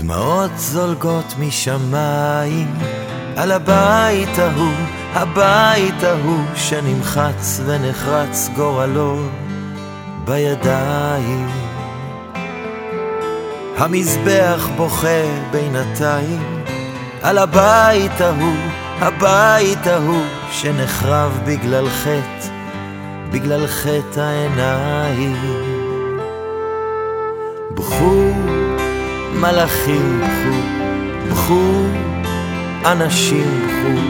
דמעות זולגות משמיים על הבית ההוא, הבית ההוא שנמחץ ונחרץ גורלו בידיים. המזבח בוכה בינתיים על הבית ההוא, הבית ההוא שנחרב בגלל חטא, בגלל חטא העיניים. בכו מלאכים בכו, בכו אנשים בכו,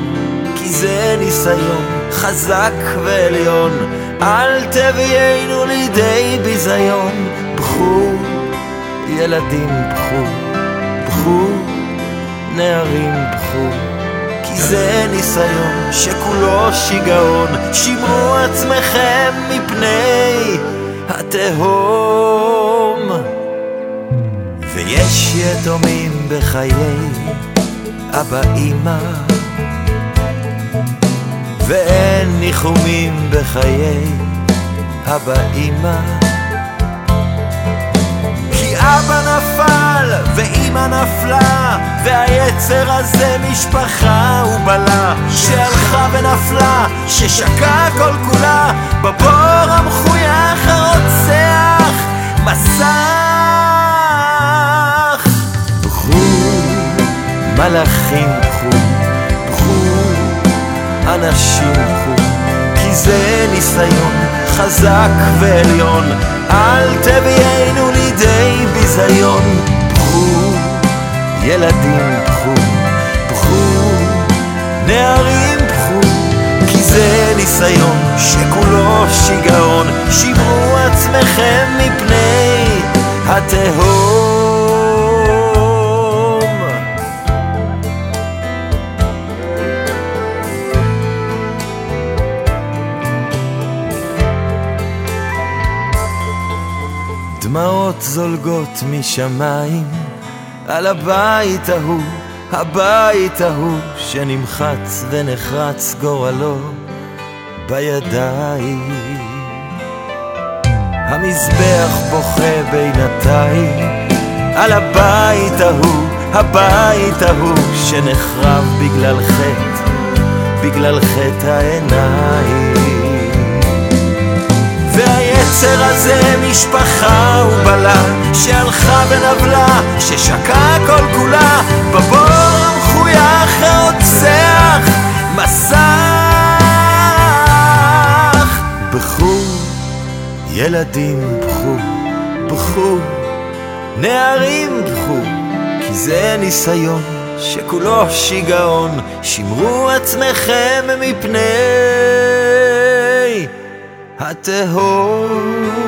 כי זה ניסיון חזק ועליון, אל תביאנו לידי ביזיון. בכו ילדים בכו, בכו נערים בכו, כי זה ניסיון שכולו שיגעון, שמרו עצמכם מפני התהום. ויש יתומים בחיי אבא אמא ואין ניחומים בחיי אבא אמא. כי אבא נפל ואמא נפלה והיצר הזה משפחה הוא בלה שהלכה ונפלה ששקעה כל כולה בבור מלאכים בכו, בכו אנשים בכו, כי זה ניסיון חזק ועליון, אל תביאנו לידי ביזיון. בכו ילדים בכו, בכו נערים בכו, כי זה ניסיון שכולו שיגעון, שמרו עצמכם מפני התהום. דמעות זולגות משמיים על הבית ההוא, הבית ההוא שנמחץ ונחרץ גורלו בידיים. המזבח בוכה בינתיים על הבית ההוא, הבית ההוא שנחרב בגלל חטא, בגלל חטא העיניים. והיצר הזה משפחה ובלה שהלכה ונבלה ששקעה כל כולה בבור המחוייך הרוצח מסך. בכו ילדים בכו בכו נערים בכו כי זה ניסיון. שכולו שיגעון שמרו עצמכם מפני התהום